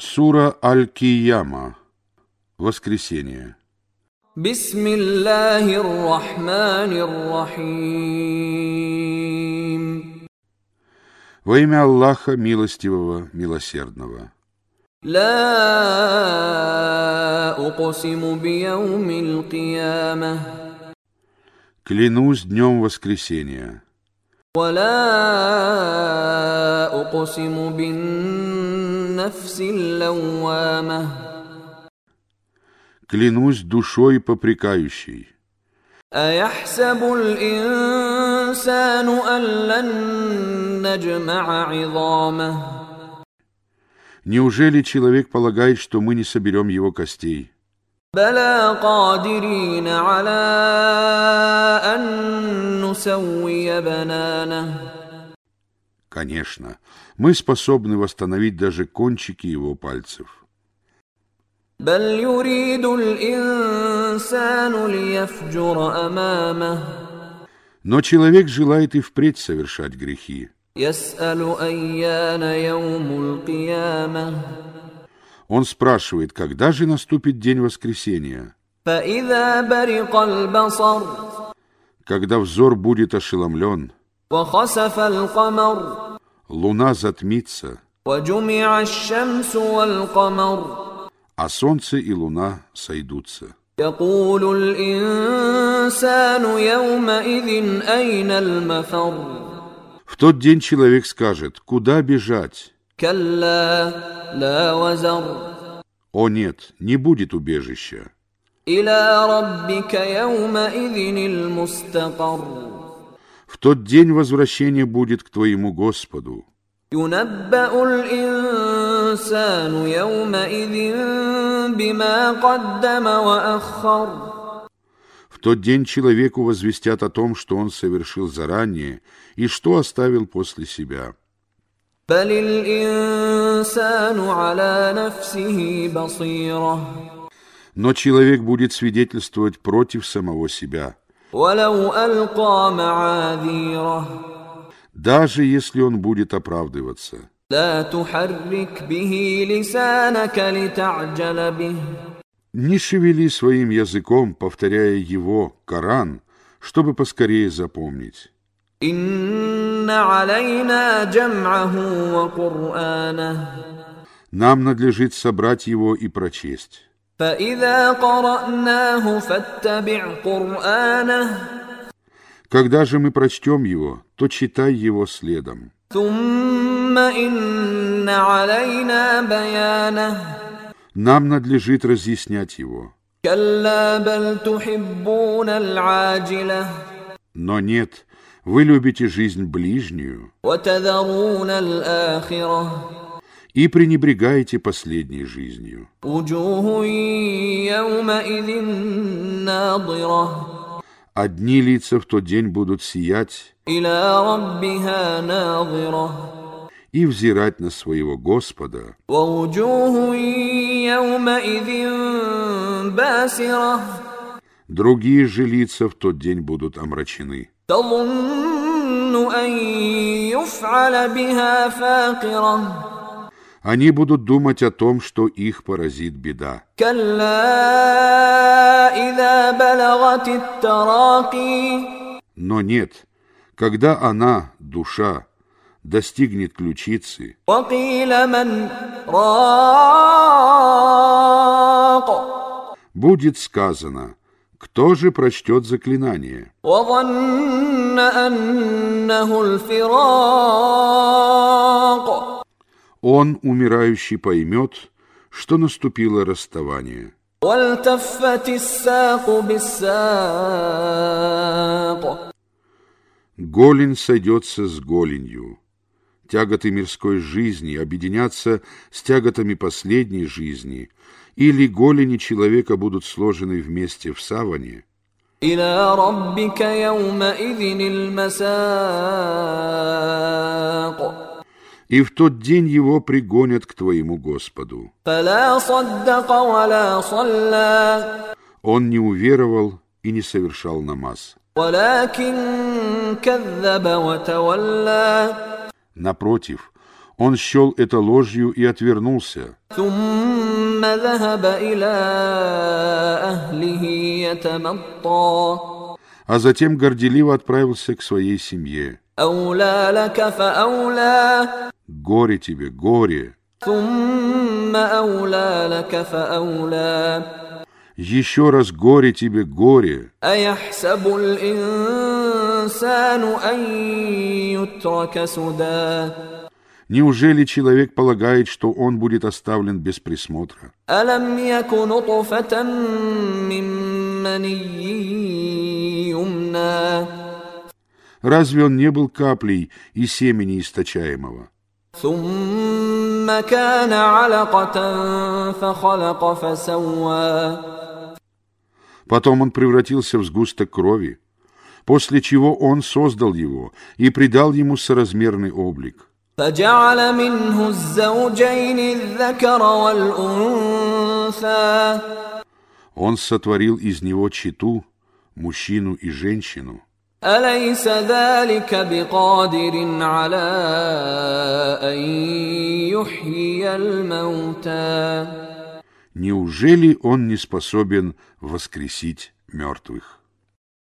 Сура Аль-Кияма. Воскресение. بسم الله الرحمن الرحيم Во имя Аллаха Милостивого, Милосердного. لا أقسم بيوم القيامة Клянусь днем воскресения. ولا أقسم بالنفس اللوامة Клянусь душой попрекающей. أيحسب الإنسان أن لن نجمع عظامه Неужели человек полагает, что мы не соберем его костей? بلى قادرين على أن نسوي بنانه Конечно, мы способны восстановить даже кончики его пальцев. Но человек желает и впредь совершать грехи. Он спрашивает, когда же наступит день воскресения? Когда взор будет ошеломлен луна затмится, وجمع الشمس والقمر а солнце и луна сойдутся. يقول الإنسان يومئذ أين المفر В тот день человек скажет, куда бежать? كلا لا وزر О нет, не будет убежища. إلى ربك يومئذ المستقر в тот день возвращение будет к твоему Господу. В тот день человеку возвестят о том, что он совершил заранее и что оставил после себя. Но человек будет свидетельствовать против самого себя. Даже если он будет оправдываться. Не шевели своим языком, повторяя его, Коран, чтобы поскорее запомнить. Нам надлежит собрать его и прочесть. Когда же мы прочтем его, то читай его следом. Нам надлежит разъяснять его. Но нет, вы любите жизнь ближнюю и пренебрегаете последней жизнью. وجوه يومئذ ناظرة Одни лица в тот день будут сиять إلى ربها ناظرة и взирать на своего Господа, ووجوه يومئذ باسرة другие же лица в тот день будут омрачены. تظن أن يفعل بها فاقرة они будут думать о том, что их поразит беда. Но нет, когда она, душа, достигнет ключицы, будет сказано, кто же прочтет заклинание? он, умирающий, поймет, что наступило расставание. والتفت الساق بالساق Голень сойдется с голенью. Тяготы мирской жизни объединятся с тяготами последней жизни, или голени человека будут сложены вместе в саване, إلى ربك يومئذ المساق и в тот день его пригонят к твоему Господу. فلا صدق ولا صلى Он не уверовал и не совершал намаз. ولكن كذب وتولى Напротив, Он счел это ложью и отвернулся. ثم ذهب إلى أهله يتمطى а затем горделиво отправился к своей семье. Горе тебе, горе. Еще раз горе тебе, горе. Неужели человек полагает, что он будет оставлен без присмотра? Разве он не был каплей и семени источаемого? Потом он превратился в сгусток крови, после чего он создал его и придал ему соразмерный облик. Он сотворил из него читу, мужчину и женщину. أليس ذلك بقادر على أن يحيي الموتى Неужели он не способен воскресить мертвых?